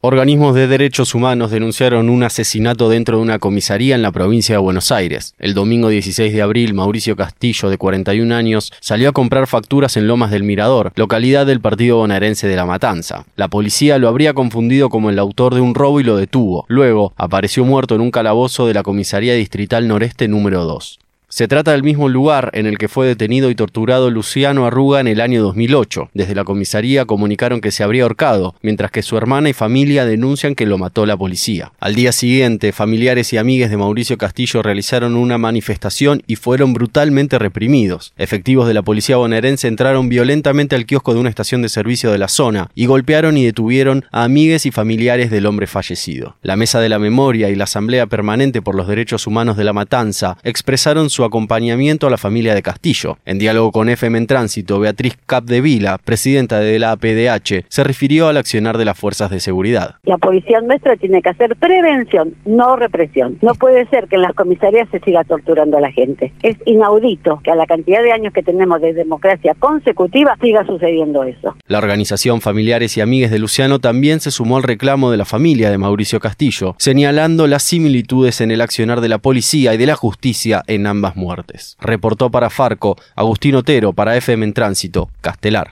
Organismos de derechos humanos denunciaron un asesinato dentro de una comisaría en la provincia de Buenos Aires. El domingo 16 de abril, Mauricio Castillo, de 41 años, salió a comprar facturas en Lomas del Mirador, localidad del partido bonaerense de La Matanza. La policía lo habría confundido como el autor de un robo y lo detuvo. Luego, apareció muerto en un calabozo de la comisaría distrital noreste número 2. Se trata del mismo lugar en el que fue detenido y torturado Luciano Arruga en el año 2008. Desde la comisaría comunicaron que se habría ahorcado, mientras que su hermana y familia denuncian que lo mató la policía. Al día siguiente, familiares y amigues de Mauricio Castillo realizaron una manifestación y fueron brutalmente reprimidos. Efectivos de la policía bonaerense entraron violentamente al kiosco de una estación de servicio de la zona y golpearon y detuvieron a amigues y familiares del hombre fallecido. La Mesa de la Memoria y la Asamblea Permanente por los Derechos Humanos de la Matanza expresaron su acompañamiento a la familia de Castillo. En diálogo con FM en Tránsito, Beatriz Capdevila, presidenta de la APDH, se refirió al accionar de las fuerzas de seguridad. La policía nuestra tiene que hacer prevención, no represión. No puede ser que en las comisarías se siga torturando a la gente. Es inaudito que a la cantidad de años que tenemos de democracia consecutiva siga sucediendo eso. La organización Familiares y Amigues de Luciano también se sumó al reclamo de la familia de Mauricio Castillo, señalando las similitudes en el accionar de la policía y de la justicia en ambas muertes. Reportó para Farco Agustín Otero para FM en Tránsito, Castelar.